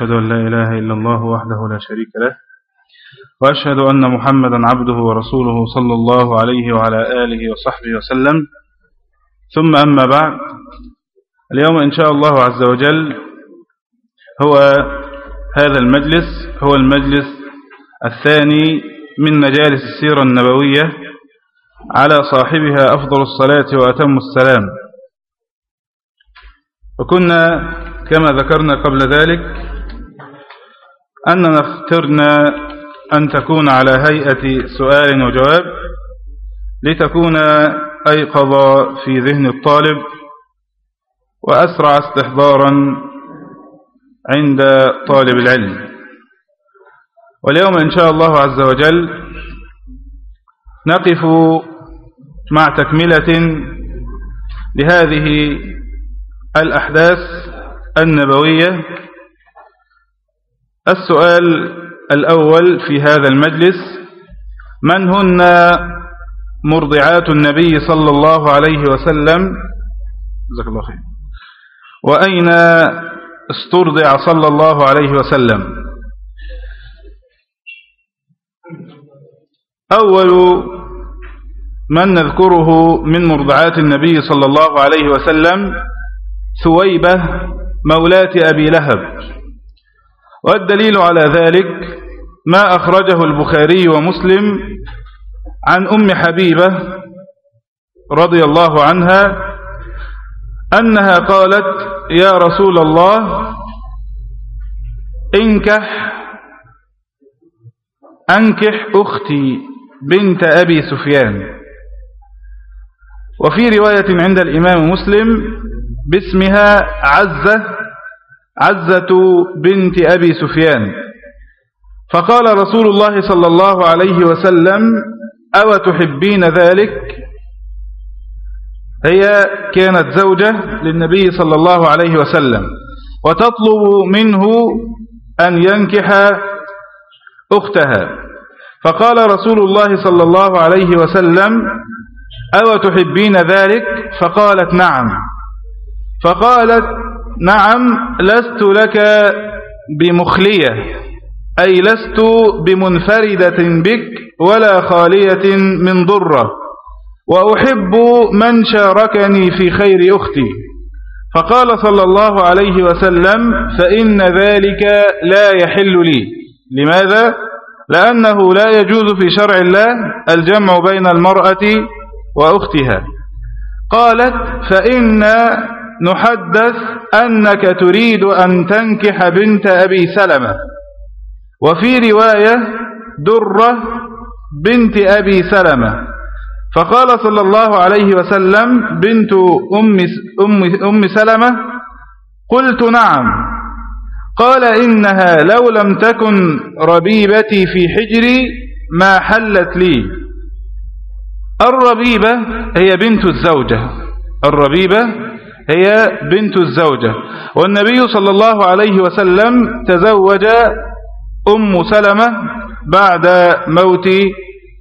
وأشهد أن لا إله إلا الله وحده لا شريك له وأشهد أن محمدا عبده ورسوله صلى الله عليه وعلى آله وصحبه وسلم. ثم أما بعد اليوم إن شاء الله عز وجل هو هذا المجلس هو المجلس الثاني من مجالس السيرة النبوية على صاحبها أفضل الصلاة وأتم السلام. وكنا كما ذكرنا قبل ذلك أننا اخترنا أن تكون على هيئة سؤال وجواب لتكون أيقظ في ذهن الطالب وأسرع استحضارا عند طالب العلم. واليوم إن شاء الله عز وجل نقف مع تكملة لهذه الأحداث النبوية السؤال الأول في هذا المجلس من هن مرضعات النبي صلى الله عليه وسلم؟ جزاك الله خير. وأين استرضع صلى الله عليه وسلم؟ أول من نذكره من مرضعات النبي صلى الله عليه وسلم؟ ثويبة مولاة أبي لهب. والدليل على ذلك ما أخرجه البخاري ومسلم عن أم حبيبة رضي الله عنها أنها قالت يا رسول الله انكح أنكح أختي بنت أبي سفيان. وفي رواية عند الإمام مسلم باسمها عزة عزة بنت أبي سفيان. فقال رسول الله صلى الله عليه وسلم أو تحبين ذلك؟ هي كانت زوجة للنبي صلى الله عليه وسلم. وتطلب منه أن ينكح أختها. فقال رسول الله صلى الله عليه وسلم أو تحبين ذلك؟ فقالت نعم. فقالت نعم لست لك بمخلية أي لست بمنفردة بك ولا خالية من ضرة وأحب من شاركني في خير أختي. فقال صلى الله عليه وسلم فإن ذلك لا يحل لي. لماذا؟ لأنه لا يجوز في شرع الله الجمع بين المرأة وأختها. قالت فإن نحدث أنك تريد أن تنكح بنت أبي سلمة. وفي رواية درة بنت أبي سلمة. فقال صلى الله عليه وسلم بنت أم, أم, أم سلمة قلت نعم. قال إنها لو لم تكن ربيبتي في حجري ما حلت لي. الربيبة هي بنت الزوجة. الربيبة هي بنت الزوجة. والنبي صلى الله عليه وسلم تزوج أم سلمة بعد موت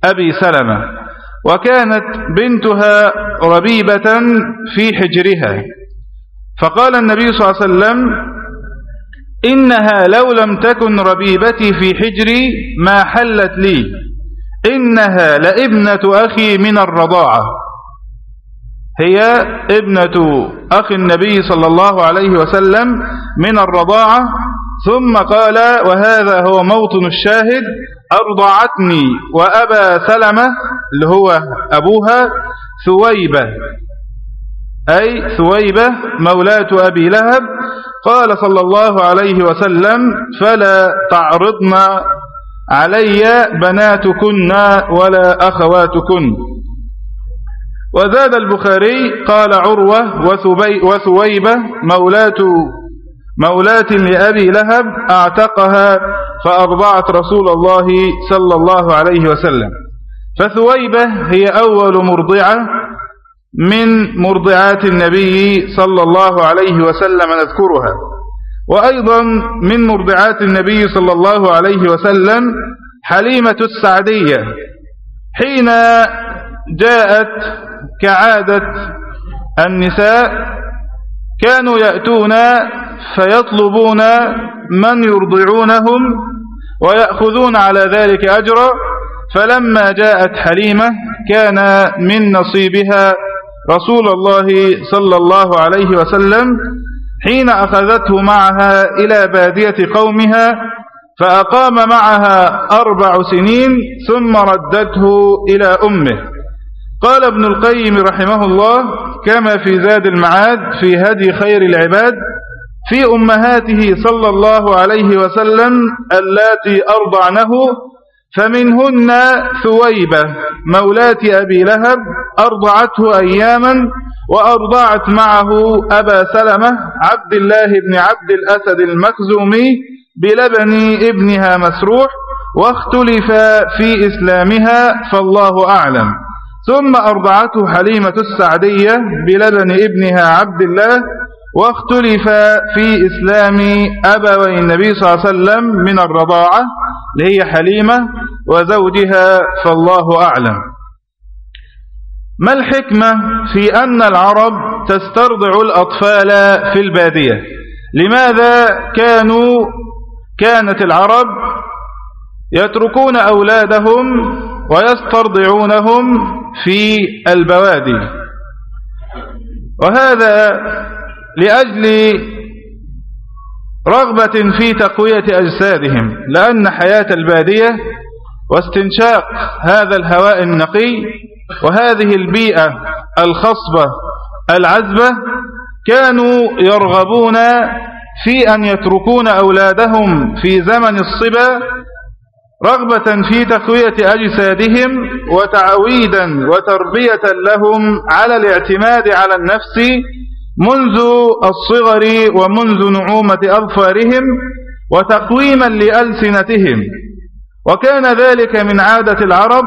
أبي سلمة. وكانت بنتها ربيبة في حجرها. فقال النبي صلى الله عليه وسلم إنها لو لم تكن ربيبتي في حجري ما حلت لي. إنها لابنة أخي من الرضاعة. هي ابنة أخي النبي صلى الله عليه وسلم من الرضاعة ثم قال وهذا هو موطن الشاهد أرضعتني وأبا سلمة اللي هو أبوها ثويبة. أي ثويبة مولاة أبي لهب. قال صلى الله عليه وسلم فلا تعرضن علي بناتكن ولا أخواتكن. وزاد البخاري قال عروة وثويبة مولاة مولاة لأبي لهب أعتقها فأرضعت رسول الله صلى الله عليه وسلم. فثويبة هي أول مرضعة من مرضعات النبي صلى الله عليه وسلم نذكرها. وأيضا من مرضعات النبي صلى الله عليه وسلم حليمة السعدية. حين جاءت كعادة النساء كانوا يأتون فيطلبون من يرضعونهم ويأخذون على ذلك أجرا فلما جاءت حليمة كان من نصيبها رسول الله صلى الله عليه وسلم حين أخذته معها إلى بادية قومها فأقام معها أربع سنين ثم ردته إلى أمه. قال ابن القيم رحمه الله كما في زاد المعاد في هدي خير العباد في أمهاته صلى الله عليه وسلم اللاتي أرضعنه فمنهن ثويبة مولاة أبي لهب أرضعته أياما وأرضعت معه أبا سلمة عبد الله بن عبد الأسد المخزومي بلبن ابنها مسروح واختلف في إسلامها فالله أعلم ثم أرضعته حليمة السعدية بلبن ابنها عبد الله واختلف في إسلام أبوي النبي صلى الله عليه وسلم من الرضاعة اللي هي حليمة وزوجها فالله أعلم. ما الحكمة في أن العرب تسترضع الأطفال في البادية؟ لماذا كانوا كانت العرب يتركون أولادهم ويسترضعونهم في البوادي. وهذا لأجل رغبة في تقوية أجسادهم لأن حياة البادية واستنشاق هذا الهواء النقي وهذه البيئة الخصبة العذبة كانوا يرغبون في أن يتركون أولادهم في زمن الصبا رغبة في تقوية أجسادهم وتعويدا وتربية لهم على الاعتماد على النفس منذ الصغر ومنذ نعومة أظفارهم وتقويما لألسنتهم. وكان ذلك من عادة العرب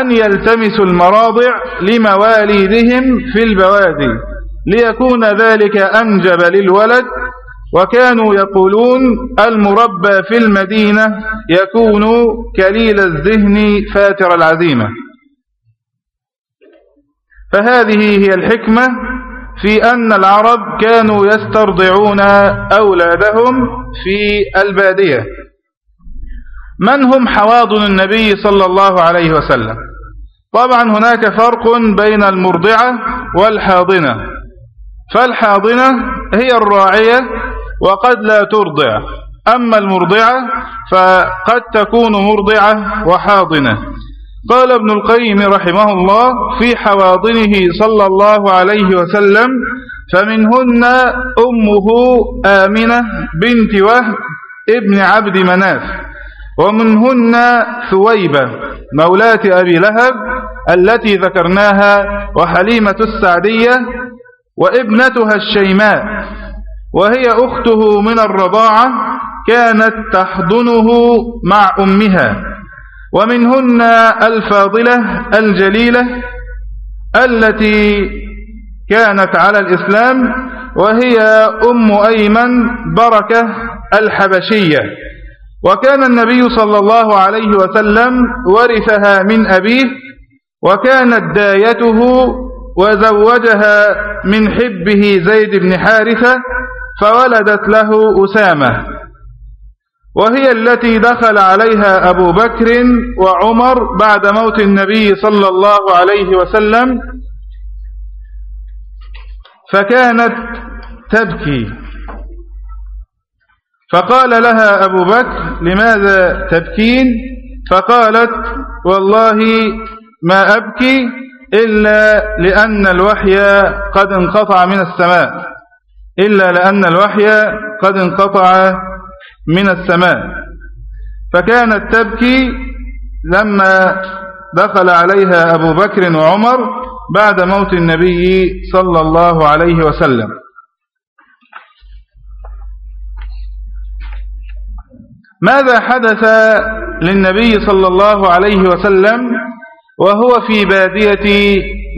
أن يلتمسوا المراضع لمواليدهم في البوادي ليكون ذلك أنجب للولد وكانوا يقولون المربى في المدينة يكون كليل الذهن فاتر العزيمة. فهذه هي الحكمة في أن العرب كانوا يسترضعون أولادهم في البادية. من هم حواضن النبي صلى الله عليه وسلم؟ طبعا هناك فرق بين المرضعة والحاضنة. فالحاضنة هي الراعية وقد لا ترضع. أما المرضعة فقد تكون مرضعة وحاضنة. قال ابن القيم رحمه الله في حواضنه صلى الله عليه وسلم فمنهن أمه آمنة بنت وهب ابن عبد مناف ومنهن ثويبة مولاة أبي لهب التي ذكرناها وحليمة السعدية وابنتها الشيماء وهي أخته من الرضاعة كانت تحضنه مع أمها. ومنهن الفاضلة الجليلة التي كانت على الإسلام وهي أم أيمن بركة الحبشية. وكان النبي صلى الله عليه وسلم ورثها من أبيه وكانت دايته وزوجها من حبه زيد بن حارثة فولدت له أسامة وهي التي دخل عليها أبو بكر وعمر بعد موت النبي صلى الله عليه وسلم فكانت تبكي. فقال لها أبو بكر لماذا تبكين؟ فقالت والله ما أبكي إلا لأن الوحي قد انقطع من السماء. إلا لأن الوحي قد انقطع من السماء. فكانت تبكي لما دخل عليها أبو بكر وعمر بعد موت النبي صلى الله عليه وسلم. ماذا حدث للنبي صلى الله عليه وسلم وهو في بادية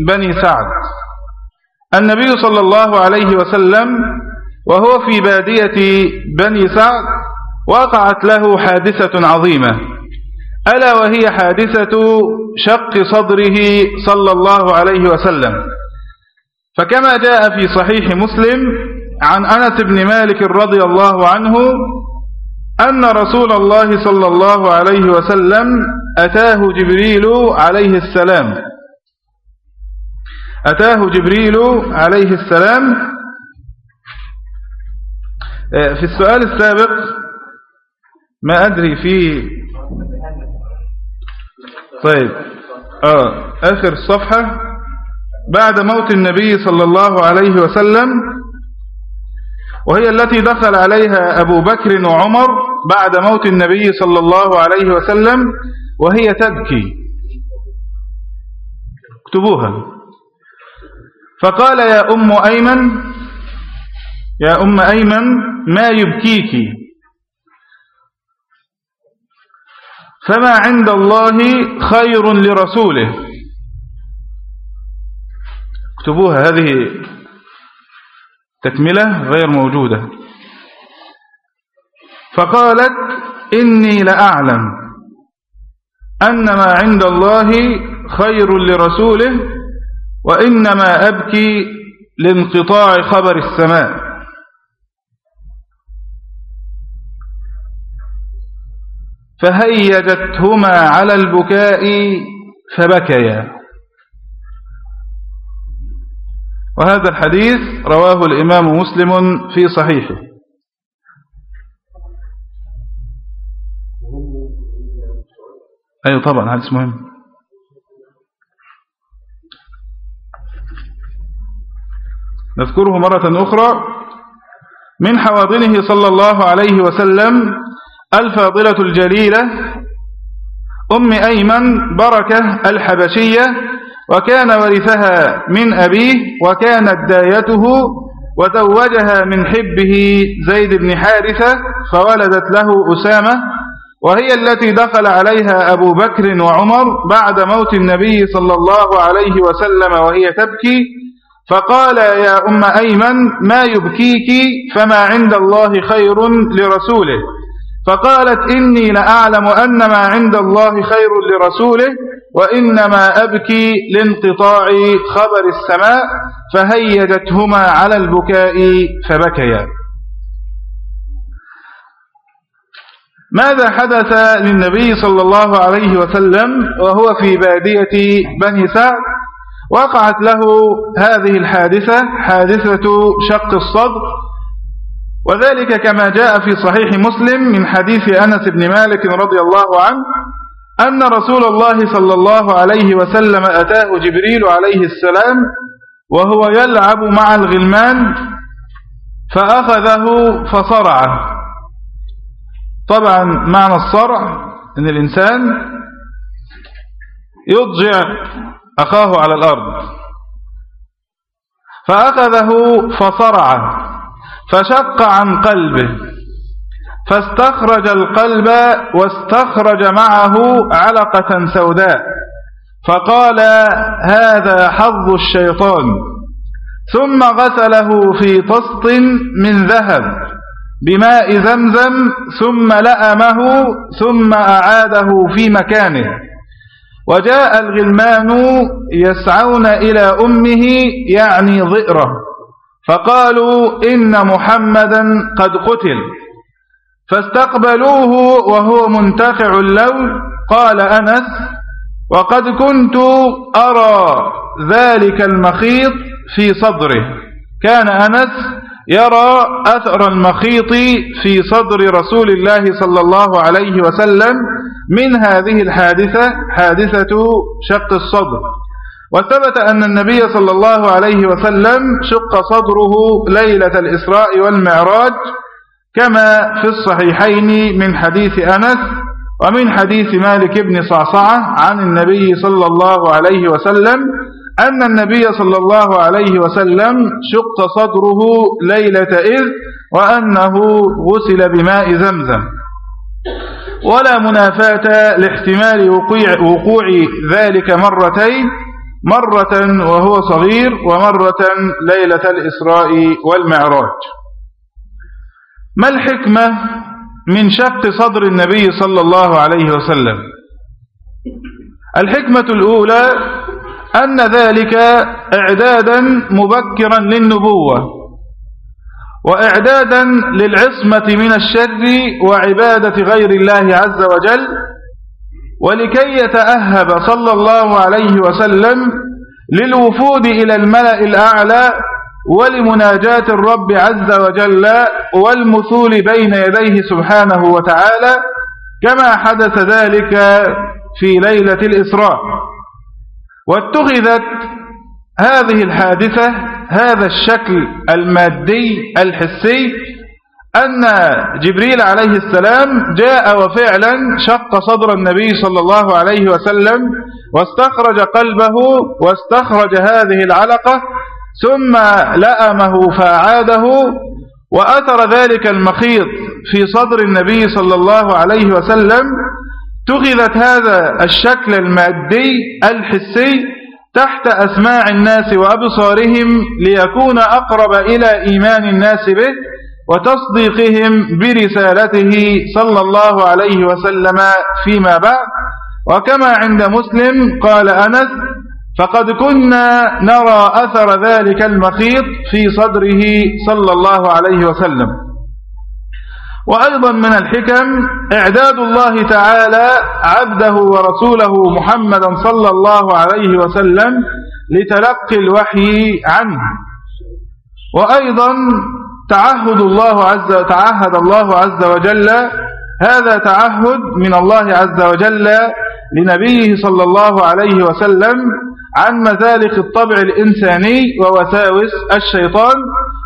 بني سعد؟ النبي صلى الله عليه وسلم وهو في بادية بني سعد وقعت له حادثة عظيمة. ألا وهي حادثة شق صدره صلى الله عليه وسلم. فكما جاء في صحيح مسلم عن أنس بن مالك رضي الله عنه أن رسول الله صلى الله عليه وسلم أتاه جبريل عليه السلام. أتاه جبريل عليه السلام آه، في السؤال السابق ما أدري في طيب آه آخر الصفحة بعد موت النبي صلى الله عليه وسلم وهي التي دخل عليها أبو بكر وعمر بعد موت النبي صلى الله عليه وسلم وهي تبكي. اكتبوها. فقال يا أم أيمن يا أم أيمن ما يبكيك؟ فما عند الله خير لرسوله. اكتبوها هذه تكملة غير موجودة. فقالت إني لأعلم أن ما عند الله خير لرسوله وإنما أبكي لانقطاع خبر السماء. فهيجتهما على البكاء فبكيا. وهذا الحديث رواه الإمام مسلم في صحيحه. أيوة طبعا حديث مهم نذكره مرة أخرى من حواضنه صلى الله عليه وسلم الفاضلة الجليلة أم أيمن بركة الحبشية وكان ورثها من أبيه وكانت دايته وزوجها من حبه زيد بن حارثة فولدت له أسامة وهي التي دخل عليها أبو بكر وعمر بعد موت النبي صلى الله عليه وسلم وهي تبكي فقال يا أم أيمن ما يبكيك؟ فما عند الله خير لرسوله. فقالت إني لأعلم أن ما عند الله خير لرسوله وإنما أبكي لانقطاع خبر السماء فهيجتهما على البكاء فبكيا. ماذا حدث للنبي صلى الله عليه وسلم وهو في بادية بني سعد؟ وقعت له هذه الحادثة حادثة شق الصدر. وذلك كما جاء في صحيح مسلم من حديث أنس بن مالك رضي الله عنه أن رسول الله صلى الله عليه وسلم أتاه جبريل عليه السلام وهو يلعب مع الغلمان فأخذه فصرعه. طبعا معنى الصرع أن الإنسان يضجع أخاه على الأرض. فأخذه فصرعه فشق عن قلبه فاستخرج القلب واستخرج معه علقة سوداء. فقال هذا حظ الشيطان. ثم غسله في طسط من ذهب بماء زمزم ثم لأمه ثم أعاده في مكانه. وجاء الغلمان يسعون إلى أمه يعني ضئره فقالوا إن محمدا قد قتل فاستقبلوه وهو منتقع اللون قال أنس وقد كنت أرى ذلك المخيط في صدره. كان أنس يرى أثر المخيط في صدر رسول الله صلى الله عليه وسلم من هذه الحادثة حادثة شق الصدر. وثبت أن النبي صلى الله عليه وسلم شق صدره ليلة الإسراء والمعراج كما في الصحيحين من حديث أنس ومن حديث مالك بن صعصعة عن النبي صلى الله عليه وسلم أن النبي صلى الله عليه وسلم شق صدره ليلة إذ وأنه غسل بماء زمزم. ولا منافاة لاحتمال وقوع, وقوع ذلك مرتين مرة وهو صغير ومرة ليلة الإسراء والمعراج. ما الحكمة من شق صدر النبي صلى الله عليه وسلم؟ الحكمة الأولى أن ذلك إعدادا مبكرا للنبوة. وإعدادا للعصمة من الشر وعبادة غير الله عز وجل ولكي يتأهب صلى الله عليه وسلم للوفود إلى الملأ الأعلى ولمناجاة الرب عز وجل والمثول بين يديه سبحانه وتعالى كما حدث ذلك في ليلة الإسراء. واتخذت هذه الحادثة هذا الشكل المادي الحسي أن جبريل عليه السلام جاء وفعلا شق صدر النبي صلى الله عليه وسلم واستخرج قلبه واستخرج هذه العلقة ثم لأمه فأعاده وأثر ذلك المخيط في صدر النبي صلى الله عليه وسلم. اتخذت هذا الشكل المادي الحسي تحت أسماع الناس وأبصارهم ليكون أقرب إلى إيمان الناس به وتصديقهم برسالته صلى الله عليه وسلم فيما بعد. وكما عند مسلم قال أنس فقد كنا نرى أثر ذلك المخيط في صدره صلى الله عليه وسلم. وأيضا من الحكم إعداد الله تعالى عبده ورسوله محمدا صلى الله عليه وسلم لتلقي الوحي عنه. وأيضا تعهد الله عز تعهد الله عز وجل هذا تعهد من الله عز وجل لنبيه صلى الله عليه وسلم عن مذالق الطبع الإنساني ووساوس الشيطان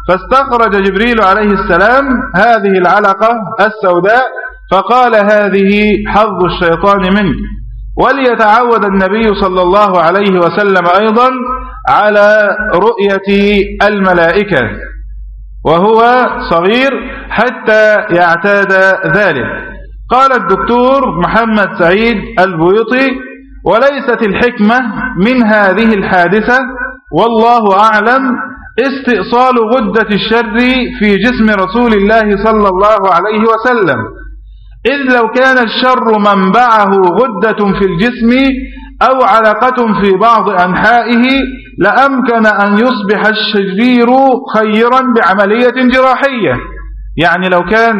فاستخرج جبريل عليه السلام هذه العلقة السوداء فقال هذه حظ الشيطان منك وليتعود النبي صلى الله عليه وسلم أيضا على رؤية الملائكة وهو صغير حتى يعتاد ذلك. قال الدكتور محمد سعيد البيوطي وليست الحكمة من هذه الحادثة والله أعلم استئصال غدة الشر في جسم رسول الله صلى الله عليه وسلم. إذ لو كان الشر منبعه غدة في الجسم أو علقة في بعض أنحائه لأمكن أن يصبح الشرير خيرا بعملية جراحية. يعني لو كان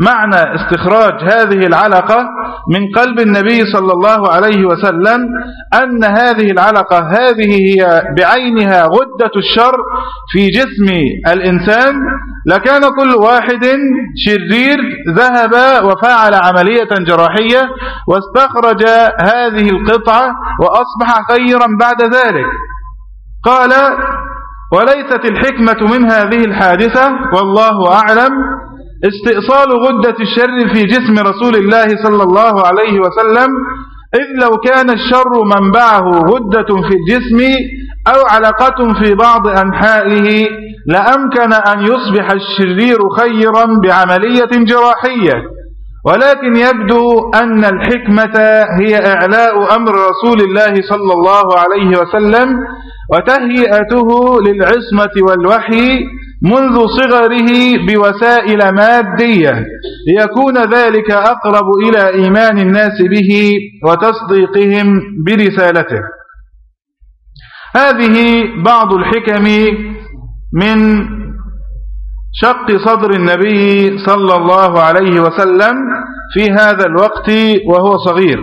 معنى استخراج هذه العلقة من قلب النبي صلى الله عليه وسلم أن هذه العلقة هذه هي بعينها غدة الشر في جسم الإنسان لكان كل واحد شرير ذهب وفعل عملية جراحية واستخرج هذه القطعة وأصبح خيرا بعد ذلك. قال وليست الحكمة من هذه الحادثة والله أعلم استئصال غدة الشر في جسم رسول الله صلى الله عليه وسلم إذ لو كان الشر منبعه غدة في الجسم أو علقة في بعض أنحائه لأمكن أن يصبح الشرير خيرا بعملية جراحية. ولكن يبدو أن الحكمة هي إعلاء أمر رسول الله صلى الله عليه وسلم وتهيئته للعصمة والوحي منذ صغره بوسائل مادية ليكون ذلك أقرب إلى إيمان الناس به وتصديقهم برسالته. هذه بعض الحكم من شق صدر النبي صلى الله عليه وسلم في هذا الوقت وهو صغير.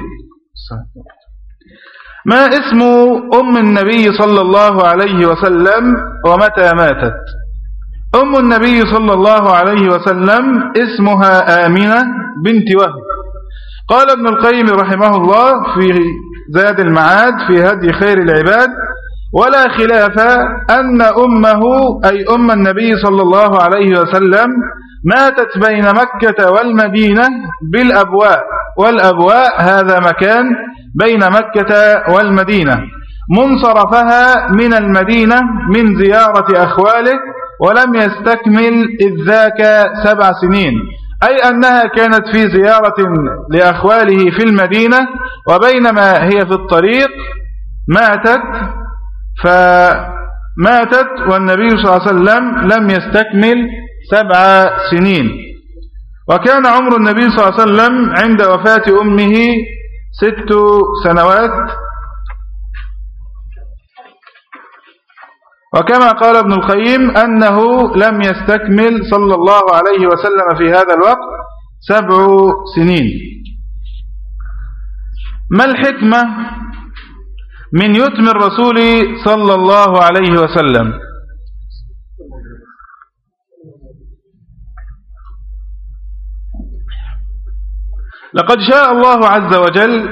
ما اسم أم النبي صلى الله عليه وسلم ومتى ماتت؟ أم النبي صلى الله عليه وسلم اسمها آمنة بنت وهب. قال ابن القيم رحمه الله في زاد المعاد في هدي خير العباد ولا خلاف أن أمه أي أم النبي صلى الله عليه وسلم ماتت بين مكة والمدينة بالأبواء. والأبواء هذا مكان بين مكة والمدينة. منصرفها من المدينة من زيارة أخواله ولم يستكمل إذ ذاك سبع سنين. أي أنها كانت في زيارة لأخواله في المدينة وبينما هي في الطريق ماتت فماتت والنبي صلى الله عليه وسلم لم يستكمل سبع سنين. وكان عمر النبي صلى الله عليه وسلم عند وفاة أمه ست سنوات. وكما قال ابن القيم أنه لم يستكمل صلى الله عليه وسلم في هذا الوقت سبع سنين. ما الحكمة من يتم الرسول صلى الله عليه وسلم؟ لقد شاء الله عز وجل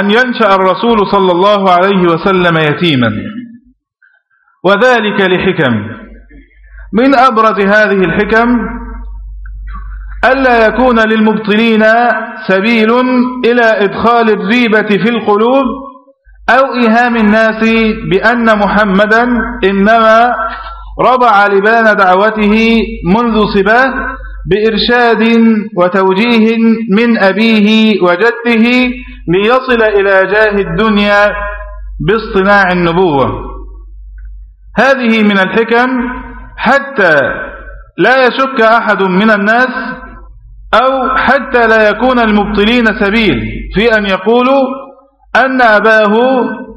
أن ينشأ الرسول صلى الله عليه وسلم يتيما. وذلك لحكم. من أبرز هذه الحكم ألا يكون للمبطلين سبيل إلى إدخال الريبة في القلوب أو إيهام الناس بأن محمدا إنما رضع لبان دعوته منذ صباه بإرشاد وتوجيه من أبيه وجده ليصل إلى جاه الدنيا باصطناع النبوة. هذه من الحكم حتى لا يشك أحد من الناس أو حتى لا يكون المبطلين سبيل في أن يقولوا أن أباه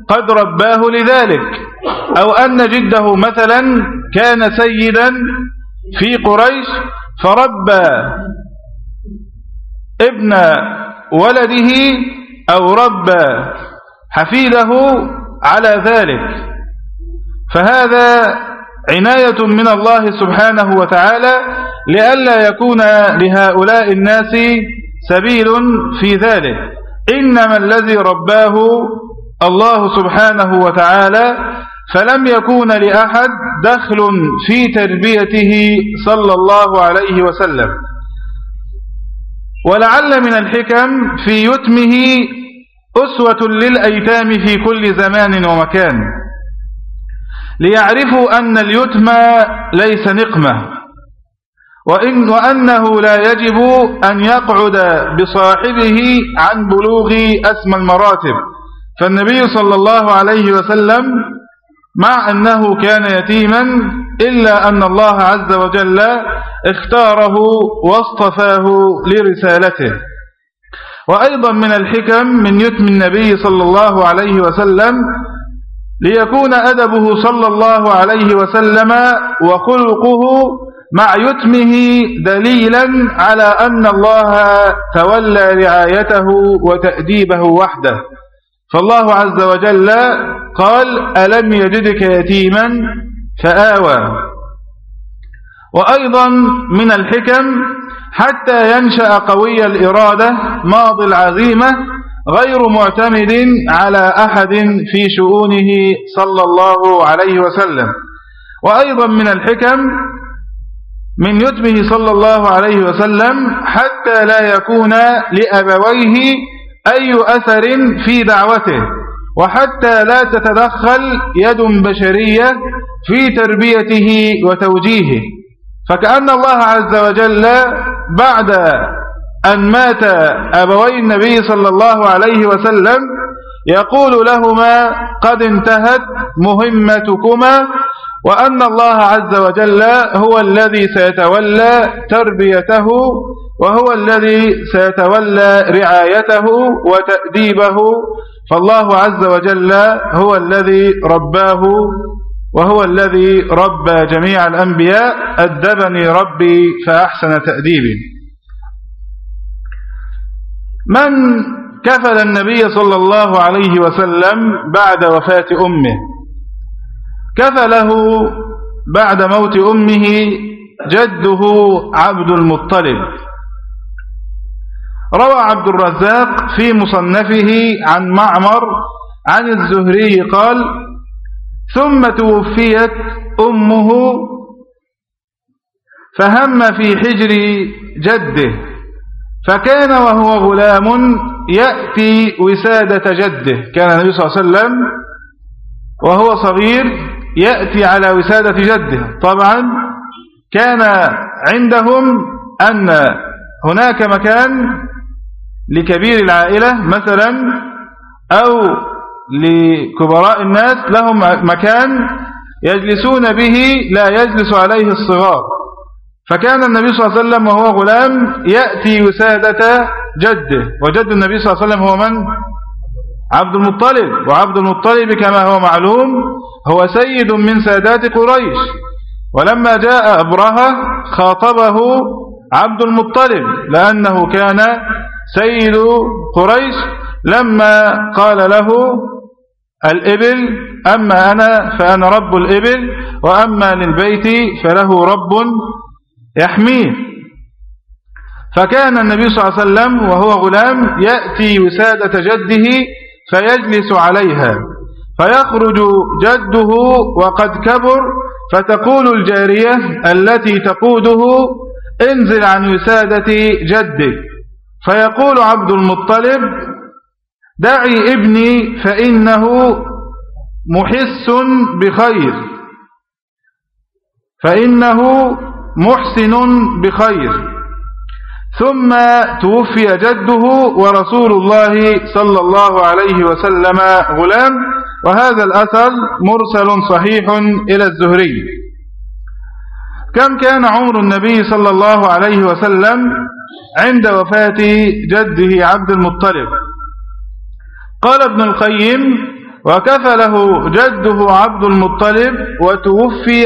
قد رباه لذلك أو أن جده مثلا كان سيدا في قريش فربى ابن ولده أو ربى حفيده على ذلك. فهذا عناية من الله سبحانه وتعالى لئلا يكون لهؤلاء الناس سبيل في ذلك. إنما الذي رباه الله سبحانه وتعالى فلم يكون لأحد دخل في تربيته صلى الله عليه وسلم. ولعل من الحكم في يتمه أسوة للأيتام في كل زمان ومكان. ليعرفوا أن اليتم ليس نقمة وإن وأنه لا يجب أن يقعد بصاحبه عن بلوغ أسمى المراتب. فالنبي صلى الله عليه وسلم مع أنه كان يتيما إلا أن الله عز وجل اختاره واصطفاه لرسالته. وأيضا من الحكم من يتم النبي صلى الله عليه وسلم ليكون أدبه صلى الله عليه وسلم وخلقه مع يتمه دليلا على أن الله تولى رعايته وتأديبه وحده. فالله عز وجل قال ألم يجدك يتيما؟ فآوى. وأيضا من الحكم حتى ينشأ قوي الإرادة ماضي العزيمة غير معتمد على أحد في شؤونه صلى الله عليه وسلم. وأيضا من الحكم من يتمه صلى الله عليه وسلم حتى لا يكون لأبويه أي أثر في دعوته. وحتى لا تتدخل يد بشرية في تربيته وتوجيهه. فكأن الله عز وجل بعد أن مات أبوي النبي صلى الله عليه وسلم يقول لهما قد انتهت مهمتكما وأن الله عز وجل هو الذي سيتولى تربيته وهو الذي سيتولى رعايته وتأديبه فالله عز وجل هو الذي رباه وهو الذي ربى جميع الأنبياء أدبني ربي فأحسن تأديبي. من كفل النبي صلى الله عليه وسلم بعد وفاة أمه؟ كفله بعد موت أمه جده عبد المطلب. روى عبد الرزاق في مصنفه عن معمر عن الزهري قال ثم توفيت أمه فهم في حجر جده فكان وهو غلام يأتي وسادة جده. كان النبي صلى الله عليه وسلم وهو صغير يأتي على وسادة جده. طبعا كان عندهم أن هناك مكان لكبير العائلة مثلا أو لكبراء الناس لهم مكان يجلسون به لا يجلس عليه الصغار. فكان النبي صلى الله عليه وسلم وهو غلام يأتي وسادة جده وجد النبي صلى الله عليه وسلم هو من؟ عبد المطلب. وعبد المطلب كما هو معلوم هو سيد من سادات قريش. ولما جاء أبرهة خاطبه عبد المطلب لأنه كان سيد قريش لما قال له الإبل أما أنا فأنا رب الإبل وأما للبيت فله رب يحميه. فكان النبي صلى الله عليه وسلم وهو غلام يأتي وسادة جده فيجلس عليها. فيخرج جده وقد كبر فتقول الجارية التي تقوده انزل عن وسادة جدك. فيقول عبد المطلب دعي ابني فإنه محس بخير. فإنه محسن بخير. ثم توفي جده ورسول الله صلى الله عليه وسلم غلام وهذا الأثر مرسل صحيح إلى الزهري. كم كان عمر النبي صلى الله عليه وسلم؟ عند وفاة جده عبد المطلب. قال ابن القيم وكفله جده عبد المطلب وتوفي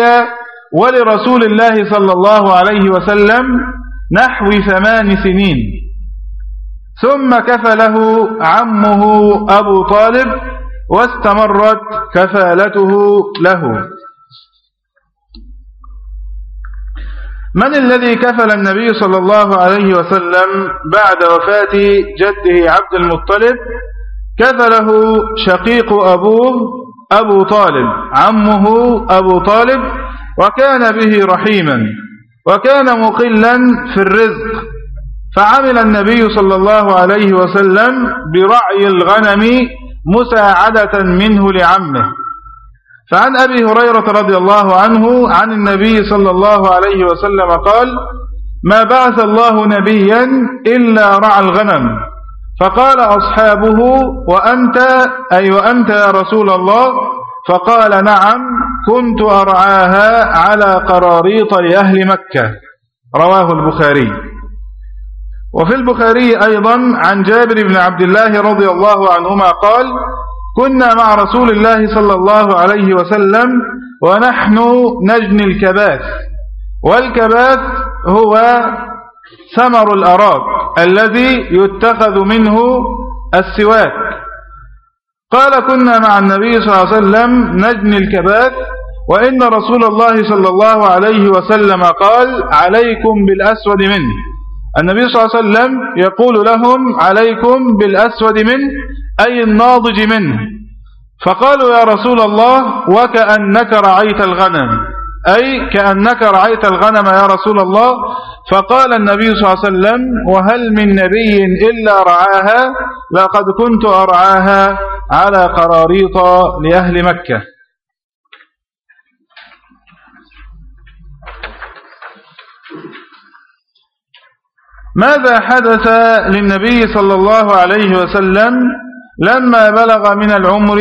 ولرسول الله صلى الله عليه وسلم نحو ثمان سنين. ثم كفله عمه أبو طالب واستمرت كفالته له. من الذي كفل النبي صلى الله عليه وسلم بعد وفاة جده عبد المطلب؟ كفله شقيق أبوه أبو طالب عمه أبو طالب وكان به رحيما وكان مقلا في الرزق. فعمل النبي صلى الله عليه وسلم برعي الغنم مساعدة منه لعمه. فعن أبي هريرة رضي الله عنه عن النبي صلى الله عليه وسلم قال ما بعث الله نبيا إلا رعى الغنم. فقال أصحابه وأنت؟ أي وأنت يا رسول الله؟ فقال نعم كنت أرعاها على قراريط لأهل مكة. رواه البخاري. وفي البخاري أيضا عن جابر بن عبد الله رضي الله عنهما قال كنا مع رسول الله صلى الله عليه وسلم ونحن نجني الكباث والكباث هو ثمر الأراك الذي يتخذ منه السواك. قال كنا مع النبي صلى الله عليه وسلم نجني الكباث وإن رسول الله صلى الله عليه وسلم قال عليكم بالأسود منه. النبي صلى الله عليه وسلم يقول لهم عليكم بالأسود منه أي الناضج منه. فقالوا يا رسول الله وكأنك رعيت الغنم. أي كأنك رعيت الغنم يا رسول الله. فقال النبي صلى الله عليه وسلم وهل من نبي إلا رعاها؟ لقد كنت أرعاها على قراريط لأهل مكة. ماذا حدث للنبي صلى الله عليه وسلم؟ لما بلغ من العمر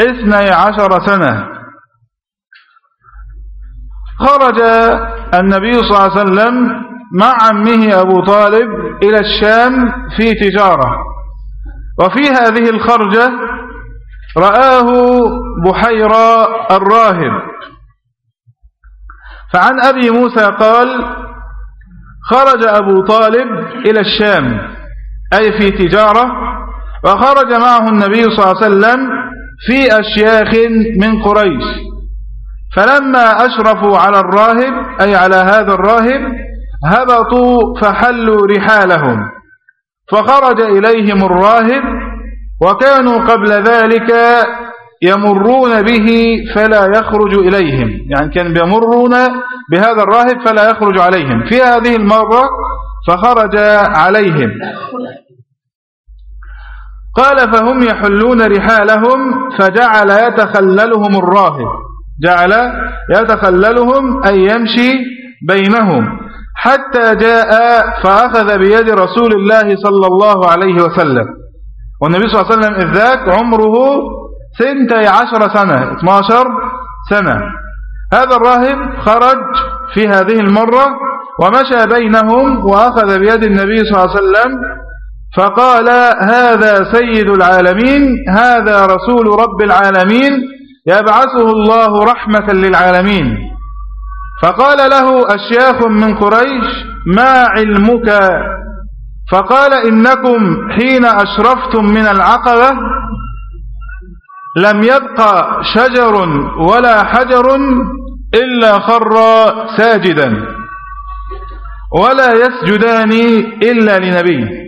اثني عشر سنة خرج النبي صلى الله عليه وسلم مع عمه أبو طالب إلى الشام في تجارة. وفي هذه الخرجة رآه بحيرة الراهب. فعن أبي موسى قال خرج أبو طالب إلى الشام أي في تجارة وخرج معه النبي صلى الله عليه وسلم في أشياخ من قريش. فلما أشرفوا على الراهب أي على هذا الراهب هبطوا فحلوا رحالهم. فخرج إليهم الراهب وكانوا قبل ذلك يمرون به فلا يخرج إليهم. يعني كان بيمرون بهذا الراهب فلا يخرج عليهم. في هذه المرة فخرج عليهم. قال فهم يحلون رحالهم فجعل يتخللهم الراهب. جعل يتخللهم أي يمشي بينهم. حتى جاء فأخذ بيد رسول الله صلى الله عليه وسلم. والنبي صلى الله عليه وسلم إذ ذاك عمره سنتي عشر سنة 12 سنة. هذا الراهب خرج في هذه المرة ومشى بينهم وأخذ بيد النبي صلى الله عليه وسلم فقال هذا سيد العالمين هذا رسول رب العالمين يبعثه الله رحمة للعالمين. فقال له أشياخ من قريش ما علمك؟ فقال إنكم حين أشرفتم من العقبة لم يبقى شجر ولا حجر إلا خر ساجدا ولا يسجدان إلا لنبي.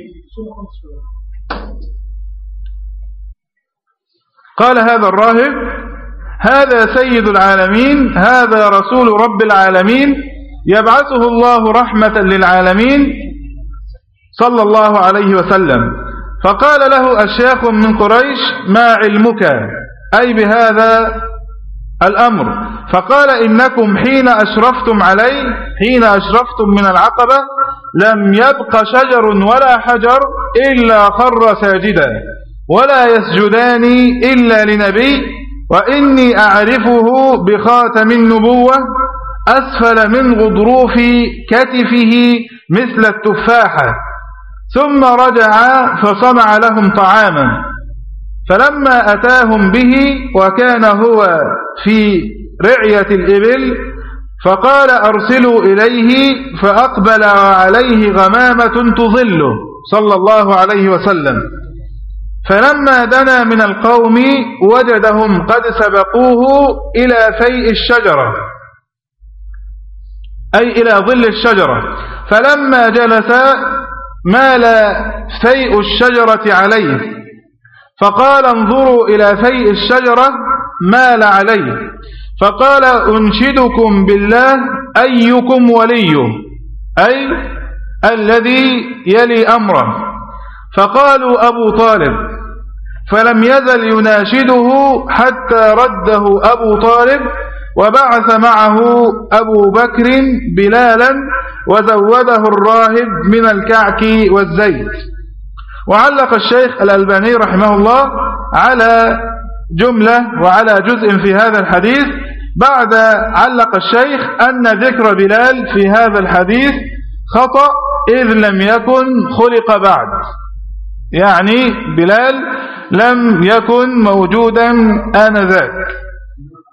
قال هذا الراهب هذا سيد العالمين هذا رسول رب العالمين يبعثه الله رحمة للعالمين صلى الله عليه وسلم. فقال له أشياخ من قريش ما علمك؟ أي بهذا الأمر. فقال إنكم حين أشرفتم علي حين أشرفتم من العقبة لم يبق شجر ولا حجر إلا خر ساجدا ولا يسجدان إلا لنبي وإني أعرفه بخاتم النبوة أسفل من غضروف كتفه مثل التفاحة. ثم رجع فصنع لهم طعاما. فلما أتاهم به وكان هو في رعية الإبل فقال أرسلوا إليه فأقبل عليه غمامة تظله صلى الله عليه وسلم. فلما دنا من القوم وجدهم قد سبقوه إلى فيء الشجرة أي إلى ظل الشجرة. فلما جلس مال فيء الشجرة عليه. فقال انظروا إلى فيء الشجرة مال عليه. فقال أنشدكم بالله أيكم ولي أي الذي يلي أمره. فقالوا أبو طالب فلم يزل يناشده حتى رده أبو طالب وبعث معه أبو بكر بلالا وزوده الراهب من الكعك والزيت. وعلق الشيخ الألباني رحمه الله على جملة وعلى جزء في هذا الحديث بعد علق الشيخ أن ذكر بلال في هذا الحديث خطأ إذ لم يكن خلق بعد. يعني بلال لم يكن موجودا آنذاك.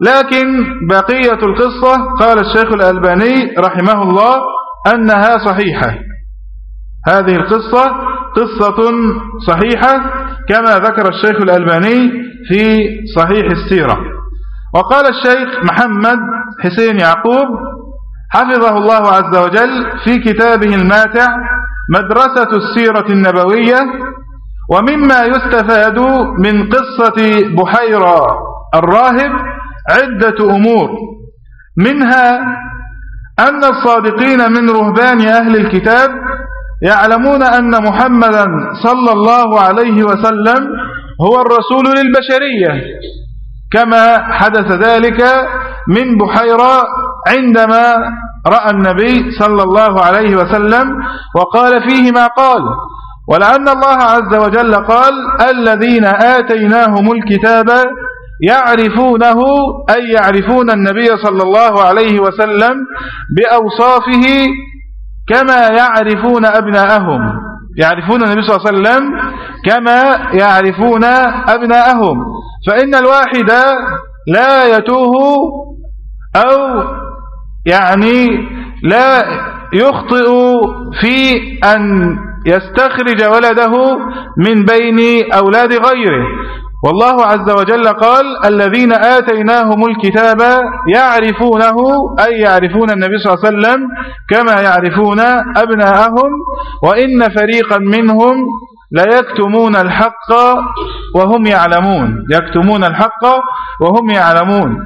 لكن بقية القصة قال الشيخ الألباني رحمه الله أنها صحيحة. هذه القصة قصة صحيحة كما ذكر الشيخ الألباني في صحيح السيرة. وقال الشيخ محمد حسين يعقوب حفظه الله عز وجل في كتابه الماتع مدرسة السيرة النبوية ومما يستفاد من قصة بحيرة الراهب عدة أمور منها أن الصادقين من رهبان أهل الكتاب يعلمون أن محمدا صلى الله عليه وسلم هو الرسول للبشرية كما حدث ذلك من بحيرة عندما رأى النبي صلى الله عليه وسلم وقال فيه ما قال ولأن الله عز وجل قال الذين آتيناهم الكتاب يعرفونه أي يعرفون النبي صلى الله عليه وسلم بأوصافه كما يعرفون أبناءهم. يعرفون النبي صلى الله عليه وسلم كما يعرفون أبناءهم. فإن الواحد لا يتوه أو يعني لا يخطئ في أن يستخرج ولده من بين أولاد غيره. والله عز وجل قال الذين آتيناهم الكتاب يعرفونه أي يعرفون النبي صلى الله عليه وسلم كما يعرفون أبناءهم وإن فريقا منهم ليكتمون الحق وهم يعلمون يكتمون الحق وهم يعلمون.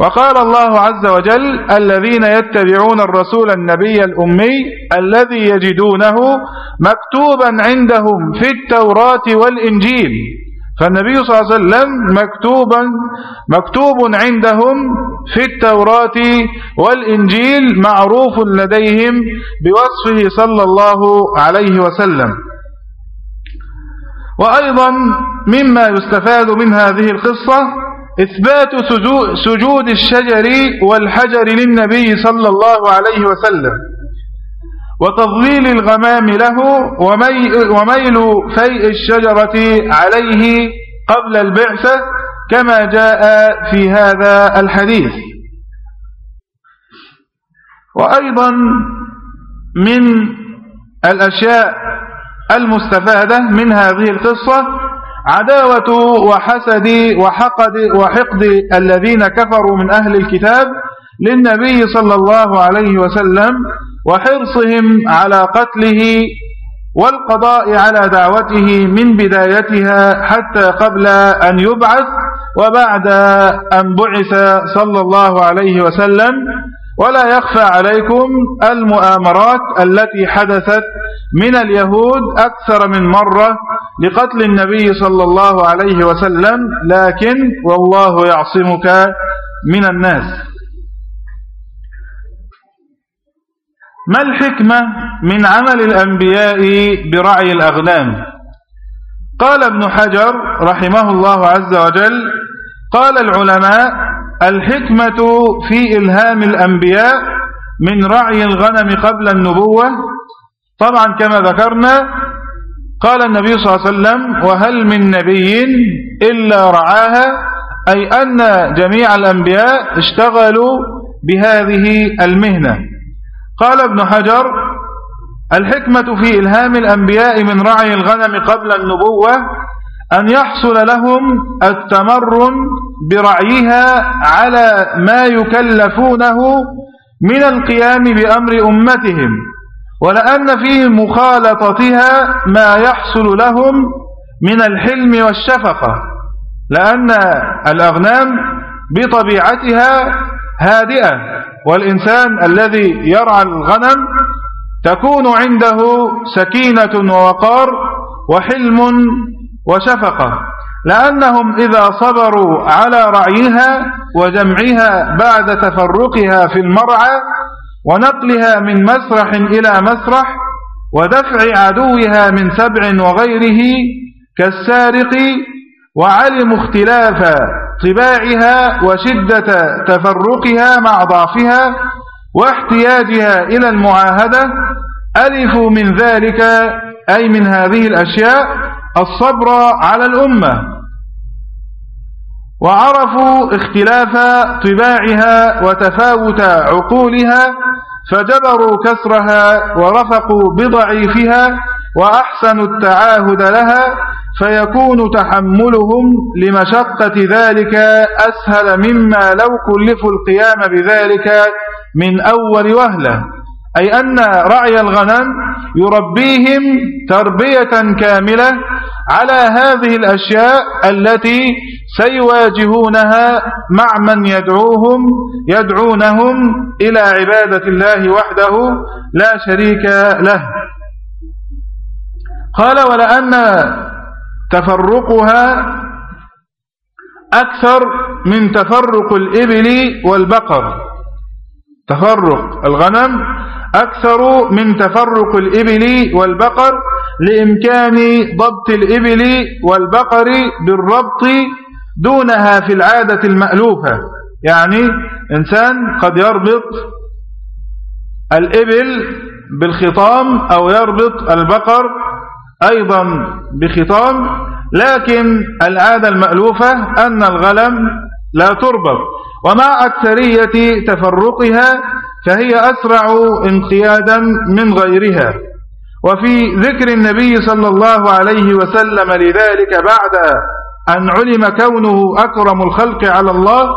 وقال الله عز وجل الذين يتبعون الرسول النبي الأمي الذي يجدونه مكتوبا عندهم في التوراة والإنجيل. فالنبي صلى الله عليه وسلم مكتوبا مكتوب عندهم في التوراة والإنجيل معروف لديهم بوصفه صلى الله عليه وسلم. وأيضا مما يستفاد من هذه القصة إثبات سجود الشجر والحجر للنبي صلى الله عليه وسلم. وتضليل الغمام له وميل فيء الشجرة عليه قبل البعثة كما جاء في هذا الحديث. وأيضا من الأشياء المستفادة من هذه القصة عداوة وحسد وحقد وحقد الذين كفروا من أهل الكتاب للنبي صلى الله عليه وسلم وحرصهم على قتله والقضاء على دعوته من بدايتها حتى قبل أن يبعث وبعد أن بعث صلى الله عليه وسلم. ولا يخفى عليكم المؤامرات التي حدثت من اليهود أكثر من مرة لقتل النبي صلى الله عليه وسلم لكن والله يعصمك من الناس. ما الحكمة من عمل الأنبياء برعي الأغنام قال ابن حجر رحمه الله عز وجل قال العلماء الحكمة في إلهام الأنبياء من رعي الغنم قبل النبوة. طبعا كما ذكرنا قال النبي صلى الله عليه وسلم وهل من نبي إلا رعاها؟ أي أن جميع الأنبياء اشتغلوا بهذه المهنة. قال ابن حجر الحكمة في إلهام الأنبياء من رعي الغنم قبل النبوة أن يحصل لهم التمرن برعيها على ما يكلفونه من القيام بأمر أمتهم ولأن في مخالطتها ما يحصل لهم من الحلم والشفقة لأن الأغنام بطبيعتها هادئة. والإنسان الذي يرعى الغنم تكون عنده سكينة ووقار وحلم وشفقة لأنهم إذا صبروا على رعيها وجمعها بعد تفرقها في المرعى ونقلها من مسرح إلى مسرح ودفع عدوها من سبع وغيره كالسارق وعلموا اختلاف طباعها وشدة تفرقها مع ضعفها واحتياجها إلى المعاهدة. ألفوا من ذلك أي من هذه الأشياء الصبر على الأمة. وعرفوا اختلاف طباعها وتفاوت عقولها فجبروا كسرها ورفقوا بضعيفها وأحسنوا التعاهد لها فيكون تحملهم لمشقة ذلك أسهل مما لو كلفوا القيام بذلك من أول وهلة. أي أن رعي الغنم يربيهم تربية كاملة على هذه الأشياء التي سيواجهونها مع من يدعوهم يدعونهم إلى عبادة الله وحده لا شريك له. قال ولأن تفرقها أكثر من تفرق الإبل والبقر. تفرق الغنم أكثر من تفرق الإبل والبقر لإمكان ضبط الإبل والبقر بالربط دونها في العادة المألوفة. يعني إنسان قد يربط الإبل بالخطام أو يربط البقر أيضا بخطام لكن العادة المألوفة أن الغلم لا تربط ومع أكثرية تفرقها فهي أسرع انقيادا من غيرها. وفي ذكر النبي صلى الله عليه وسلم لذلك بعد أن علم كونه أكرم الخلق على الله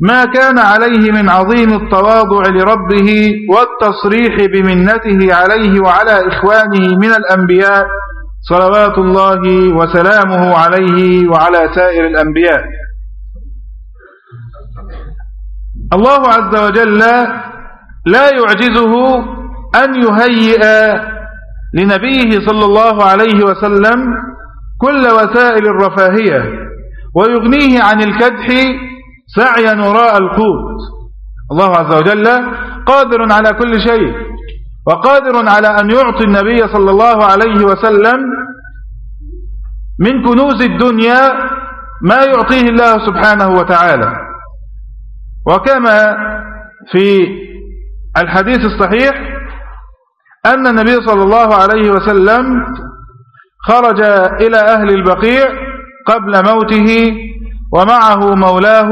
ما كان عليه من عظيم التواضع لربه والتصريح بمنته عليه وعلى إخوانه من الأنبياء صلوات الله وسلامه عليه وعلى سائر الأنبياء. الله عز وجل لا يعجزه أن يهيئ لنبيه صلى الله عليه وسلم كل وسائل الرفاهية ويغنيه عن الكدح سعيا وراء القوت. الله عز وجل قادر على كل شيء. وقادر على أن يعطي النبي صلى الله عليه وسلم من كنوز الدنيا ما يعطيه الله سبحانه وتعالى. وكما في الحديث الصحيح أن النبي صلى الله عليه وسلم خرج إلى أهل البقيع قبل موته ومعه مولاه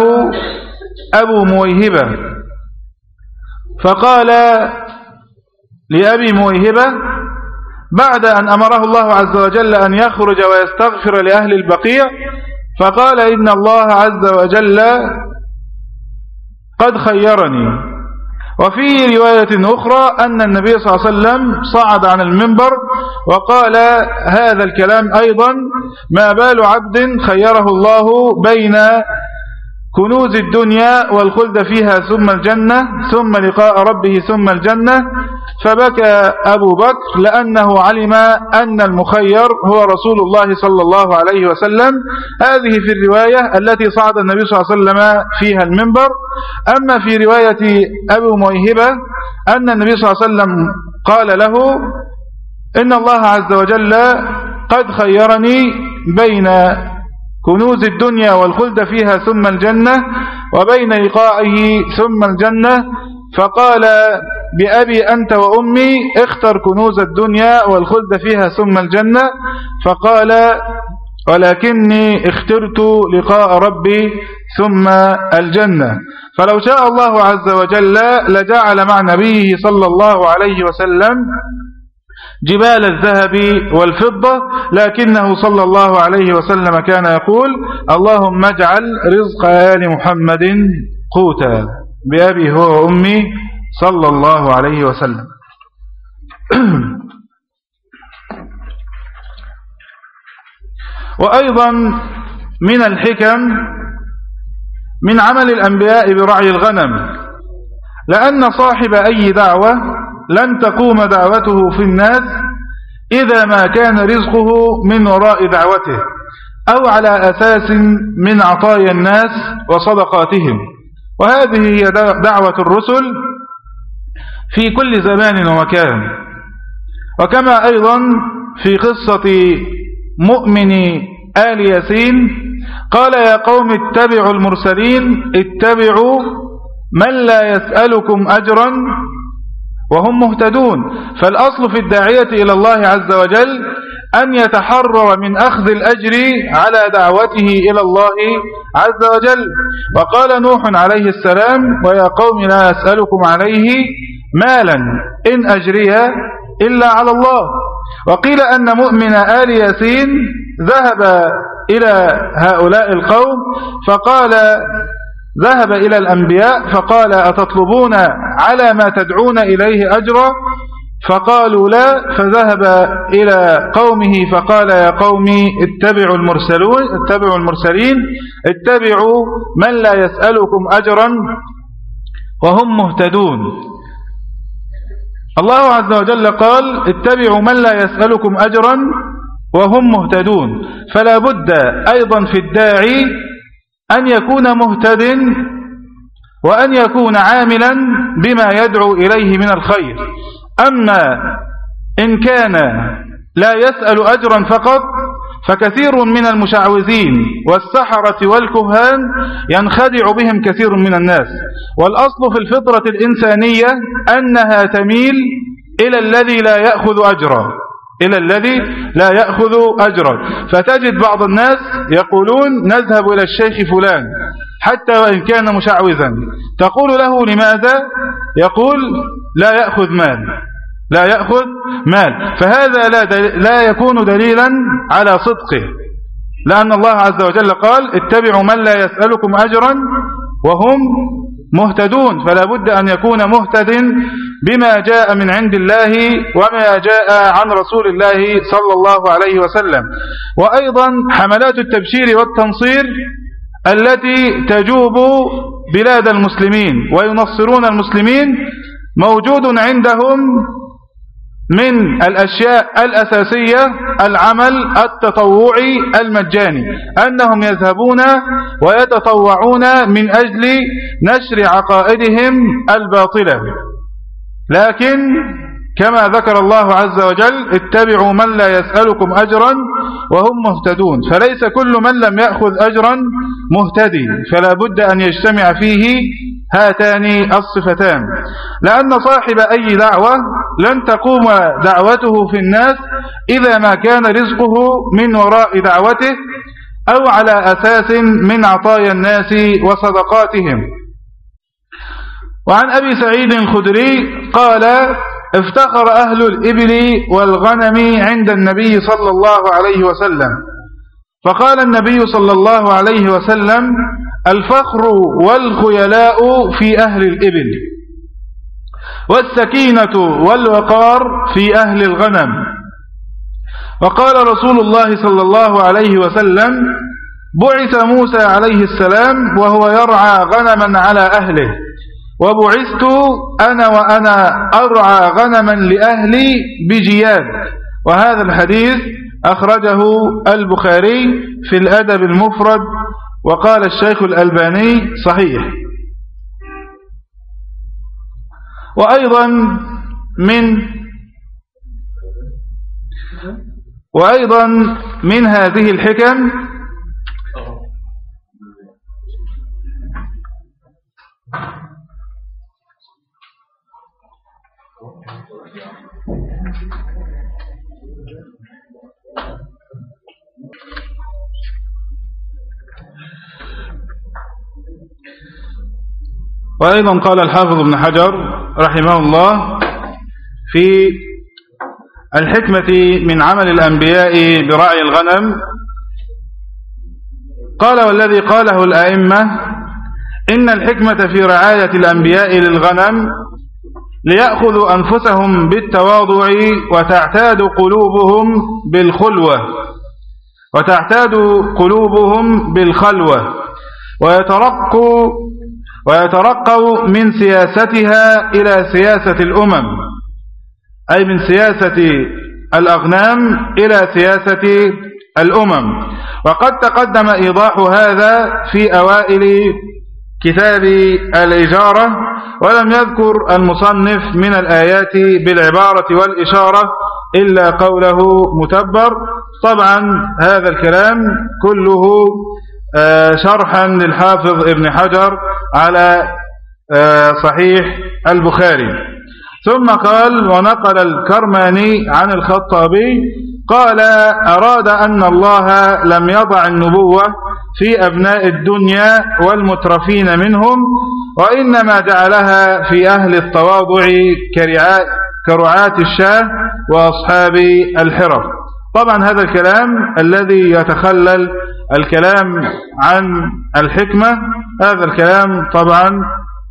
أبو مويهبة. فقال لأبي مويهبة بعد أن أمره الله عز وجل أن يخرج ويستغفر لأهل البقيع فقال إن الله عز وجل قد خيرني. وفي رواية أخرى أن النبي صلى الله عليه وسلم صعد عن المنبر وقال هذا الكلام أيضا ما بال عبد خيره الله بين كنوز الدنيا والخلد فيها ثم الجنة ثم لقاء ربه ثم الجنة. فبكى أبو بكر لأنه علم أن المخير هو رسول الله صلى الله عليه وسلم. هذه في الرواية التي صعد النبي صلى الله عليه وسلم فيها المنبر. أما في رواية أبو مويهبة أن النبي صلى الله عليه وسلم قال له إن الله عز وجل قد خيرني بين كنوز الدنيا والخلد فيها ثم الجنة وبين لقائه ثم الجنة فقال بأبي أنت وأمي اختر كنوز الدنيا والخلد فيها ثم الجنة فقال ولكني اخترت لقاء ربي ثم الجنة فلو شاء الله عز وجل لجعل مع نبيه صلى الله عليه وسلم جبال الذهب والفضة لكنه صلى الله عليه وسلم كان يقول اللهم اجعل رزق آل محمد قوتا بأبي هو وأمي صلى الله عليه وسلم. وأيضا من الحكم من عمل الأنبياء برعي الغنم لأن صاحب أي دعوة لن تقوم دعوته في الناس إذا ما كان رزقه من وراء دعوته أو على أساس من عطايا الناس وصدقاتهم. وهذه هي دعوة الرسل في كل زمان ومكان. وكما أيضا في قصة مؤمن آل ياسين قال يا قوم اتبعوا المرسلين اتبعوا من لا يسألكم أجرا وهم مهتدون. فالأصل في الداعية إلى الله عز وجل أن يتحرر من أخذ الأجر على دعوته إلى الله عز وجل. وقال نوح عليه السلام ويا قوم لا أسألكم عليه مالا إن أجري إلا على الله. وقيل أن مؤمن آل ياسين ذهب إلى هؤلاء القوم فقال ذهب إلى الأنبياء فقال أتطلبون على ما تدعون إليه أجرا؟ فقالوا لا فذهب إلى قومه فقال يا قوم اتبعوا المرسلون اتبعوا المرسلين اتبعوا من لا يسألكم أجرا وهم مهتدون. الله عز وجل قال اتبعوا من لا يسألكم أجرا وهم مهتدون. فلا بد أيضا في الداعي أن يكون مهتد وأن يكون عاملا بما يدعو إليه من الخير. أما إن كان لا يسأل أجرا فقط فكثير من المشعوذين والسحرة والكهان ينخدع بهم كثير من الناس. والأصل في الفطرة الإنسانية أنها تميل إلى الذي لا يأخذ أجرا. إلى الذي لا يأخذ أجرا. فتجد بعض الناس يقولون نذهب إلى الشيخ فلان حتى وإن كان مشعوذا. تقول له لماذا؟ يقول لا يأخذ مال لا يأخذ مال. فهذا لا, لا يكون دليلا على صدقه. لأن الله عز وجل قال اتبعوا من لا يسألكم أجرا وهم مهتدون فلا بد أن يكون مهتد بما جاء من عند الله وما جاء عن رسول الله صلى الله عليه وسلم. وأيضا حملات التبشير والتنصير التي تجوب بلاد المسلمين وينصرون المسلمين موجود عندهم من الأشياء الأساسية العمل التطوعي المجاني أنهم يذهبون ويتطوعون من أجل نشر عقائدهم الباطلة. لكن كما ذكر الله عز وجل اتبعوا من لا يسألكم أجرا وهم مهتدون. فليس كل من لم يأخذ أجرا مهتدي فلا بد أن يجتمع فيه هاتان الصفتان. لأن صاحب أي دعوة لن تقوم دعوته في الناس إذا ما كان رزقه من وراء دعوته أو على أساس من عطايا الناس وصدقاتهم. وعن أبي سعيد الخدري قال افتخر أهل الإبل والغنم عند النبي صلى الله عليه وسلم. فقال النبي صلى الله عليه وسلم الفخر والخيلاء في أهل الإبل والسكينة والوقار في أهل الغنم. وقال رسول الله صلى الله عليه وسلم بعث موسى عليه السلام وهو يرعى غنما على أهله وبعثت أنا وأنا أرعى غنما لأهلي بجياد. وهذا الحديث أخرجه البخاري في الأدب المفرد وقال الشيخ الألباني صحيح. وأيضا من وأيضا من هذه الحكم وأيضا قال الحافظ ابن حجر رحمه الله في الحكمة من عمل الأنبياء برعي الغنم قال والذي قاله الأئمة إن الحكمة في رعاية الأنبياء للغنم ليأخذوا أنفسهم بالتواضع وتعتاد قلوبهم بالخلوة وتعتاد قلوبهم بالخلوة ويترقوا ويترقوا من سياستها إلى سياسة الأمم أي من سياسة الأغنام إلى سياسة الأمم. وقد تقدم إيضاح هذا في أوائل كتاب الإجارة ولم يذكر المصنف من الآيات بالعبارة والإشارة إلا قوله متبر. طبعا هذا الكلام كله شرحا للحافظ ابن حجر على آه، صحيح البخاري. ثم قال ونقل الكرماني عن الخطابي قال أراد أن الله لم يضع النبوة في أبناء الدنيا والمترفين منهم وإنما جعلها في أهل التواضع كرعاة الشاه وأصحاب الحرف طبعا هذا الكلام الذي يتخلل الكلام عن الحكمة هذا الكلام طبعا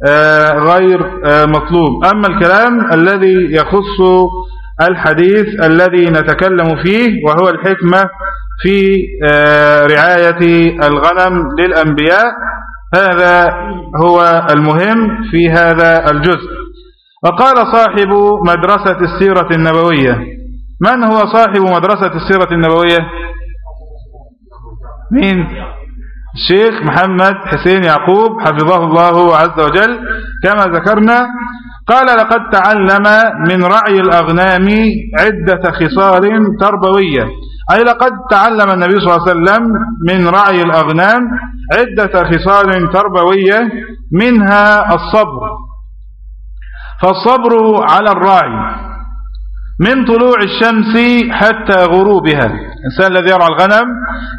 آه، غير آه، مطلوب. أما الكلام الذي يخص الحديث الذي نتكلم فيه وهو الحكمة في آه، رعاية الغنم للأنبياء هذا هو المهم في هذا الجزء. وقال صاحب مدرسة السيرة النبوية من هو صاحب مدرسة السيرة النبوية؟ مين؟ الشيخ محمد حسين يعقوب حفظه الله عز وجل. كما ذكرنا قال لقد تعلم من رعي الأغنام عدة خصال تربوية. أي لقد تعلم النبي صلى الله عليه وسلم من رعي الأغنام عدة خصال تربوية منها الصبر. فالصبر على الراعي من طلوع الشمس حتى غروبها. الإنسان الذي يرعى الغنم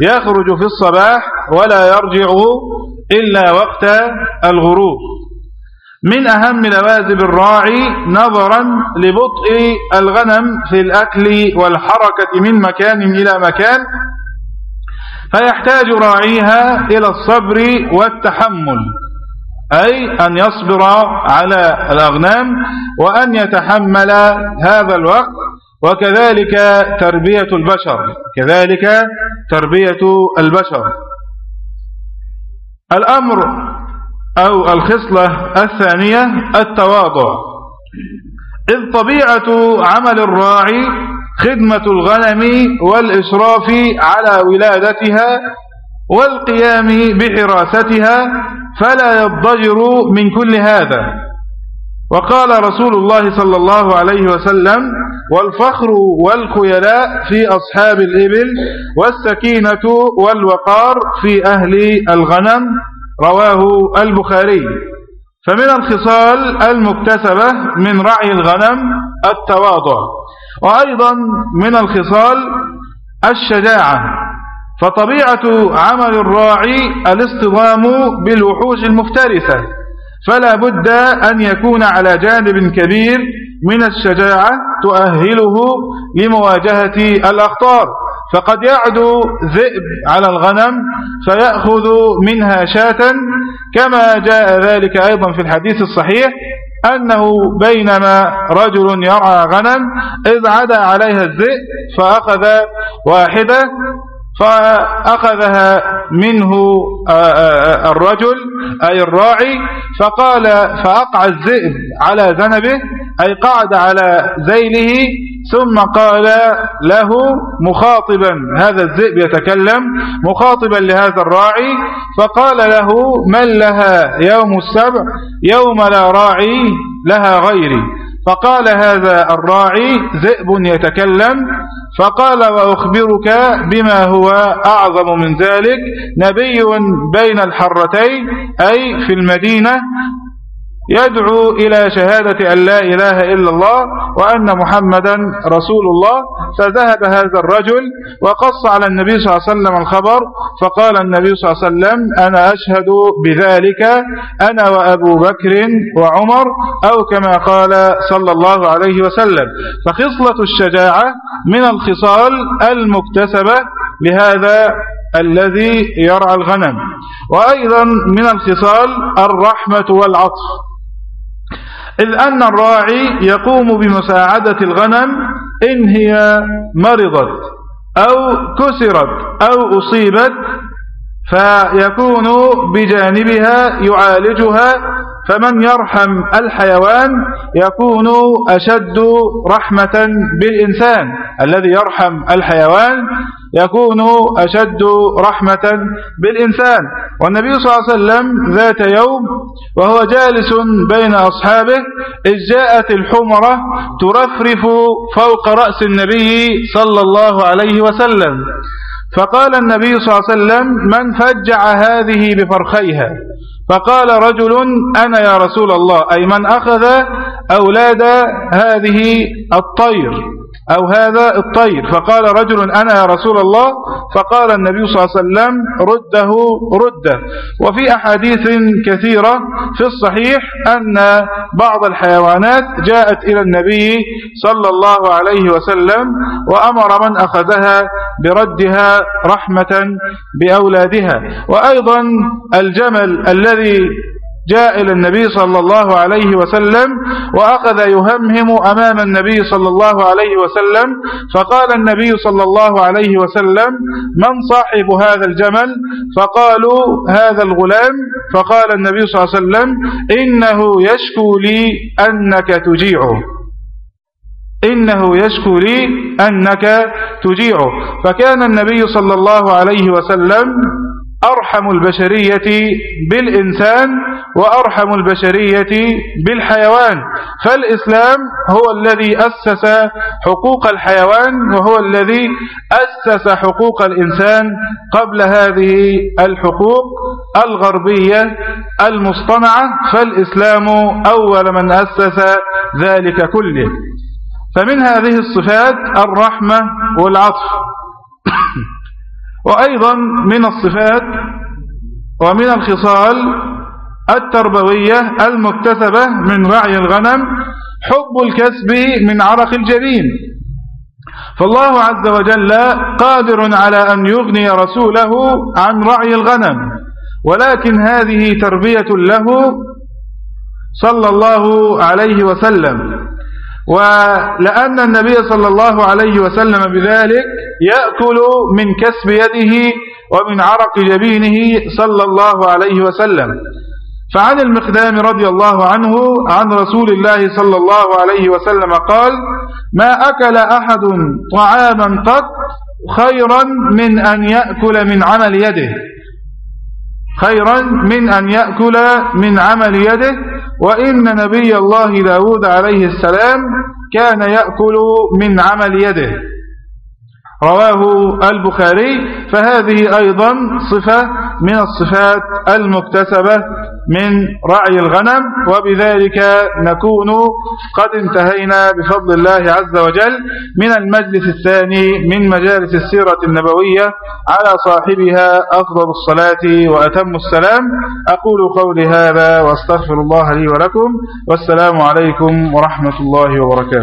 يخرج في الصباح ولا يرجع إلا وقت الغروب. من أهم لوازم الراعي نظرا لبطء الغنم في الأكل والحركة من مكان إلى مكان فيحتاج راعيها إلى الصبر والتحمل. أي أن يصبر على الأغنام وأن يتحمل هذا الوقت وكذلك تربية البشر كذلك تربية البشر. الأمر أو الخصلة الثانية التواضع. إذ طبيعة عمل الراعي خدمة الغنم والإشراف على ولادتها والقيام بحراستها فلا يضجر من كل هذا. وقال رسول الله صلى الله عليه وسلم والفخر والخيلاء في أصحاب الإبل والسكينة والوقار في أهل الغنم رواه البخاري. فمن الخصال المكتسبة من رعي الغنم التواضع. وأيضا من الخصال الشجاعة. فطبيعة عمل الراعي الاصطدام بالوحوش المفترسة فلا بد أن يكون على جانب كبير من الشجاعة تؤهله لمواجهة الأخطار. فقد يعدو ذئب على الغنم فيأخذ منها شاة كما جاء ذلك أيضا في الحديث الصحيح أنه بينما رجل يرعى غنم إذ عدا عليها الذئب فأخذ واحدة فأخذها منه آه، آه، آه، الرجل أي الراعي فقال فأقع الذئب على ذنبه أي قعد على ذيله ثم قال له مخاطبا هذا الذئب يتكلم مخاطبا لهذا الراعي فقال له من لها يوم السبع؟ يوم لا راعي لها غيري. فقال هذا الراعي ذئب يتكلم فقال وأخبرك بما هو أعظم من ذلك نبي بين الحرتين أي في المدينة يدعو إلى شهادة أن لا إله إلا الله وأن محمدا رسول الله. فذهب هذا الرجل وقص على النبي صلى الله عليه وسلم الخبر فقال النبي صلى الله عليه وسلم أنا أشهد بذلك أنا وأبو بكر وعمر أو كما قال صلى الله عليه وسلم. فخصلة الشجاعة من الخصال المكتسبة لهذا الذي يرعى الغنم. وأيضا من الخصال الرحمة والعطف. إذ أن الراعي يقوم بمساعدة الغنم إن هي مرضت أو كسرت أو أصيبت فيكون بجانبها يعالجها فمن يرحم الحيوان يكون أشد رحمة بالإنسان. الذي يرحم الحيوان يكون أشد رحمة بالإنسان. والنبي صلى الله عليه وسلم ذات يوم وهو جالس بين أصحابه إذ جاءت الحمرة ترفرف فوق رأس النبي صلى الله عليه وسلم. فقال النبي صلى الله عليه وسلم من فجع هذه بفرخيها؟ فقال رجل أنا يا رسول الله أي من أخذ أولاد هذه الطير. أو هذا الطير. فقال رجل أنا يا رسول الله. فقال النبي صلى الله عليه وسلم رده رده. وفي أحاديث كثيرة في الصحيح أن بعض الحيوانات جاءت إلى النبي صلى الله عليه وسلم وأمر من أخذها بردها رحمة بأولادها. وأيضا الجمل الذي جاء إلى النبي صلى الله عليه وسلم وأخذ يهمهم أمام النبي صلى الله عليه وسلم فقال النبي صلى الله عليه وسلم من صاحب هذا الجمل؟ فقالوا هذا الغلام. فقال النبي صلى الله عليه وسلم إنه يشكو لي أنك تجيعه. إنه يشكو لي أنك تجيعه. فكان النبي صلى الله عليه وسلم أرحم البشرية بالإنسان وأرحم البشرية بالحيوان. فالإسلام هو الذي أسس حقوق الحيوان وهو الذي أسس حقوق الإنسان قبل هذه الحقوق الغربية المصطنعة. فالإسلام أول من أسس ذلك كله. فمن هذه الصفات الرحمة والعطف. وأيضا من الصفات ومن الخصال التربوية المكتسبة من رعي الغنم حب الكسب من عرق الجبين. فالله عز وجل قادر على أن يغني رسوله عن رعي الغنم. ولكن هذه تربية له صلى الله عليه وسلم. ولأن النبي صلى الله عليه وسلم بذلك يأكل من كسب يده ومن عرق جبينه صلى الله عليه وسلم. فعن المقدام رضي الله عنه عن رسول الله صلى الله عليه وسلم قال ما أكل أحد طعاما قط خيرا من أن يأكل من عمل يده. خيرا من أن يأكل من عمل يده وإن نبي الله داود عليه السلام كان يأكل من عمل يده. رواه البخاري فهذه أيضا صفة من الصفات المكتسبة من رعي الغنم وبذلك نكون قد انتهينا بفضل الله عز وجل من المجلس الثاني من مجالس السيرة النبوية على صاحبها أفضل الصلاة وأتم السلام. أقول قولي هذا وأستغفر الله لي ولكم والسلام عليكم ورحمة الله وبركاته.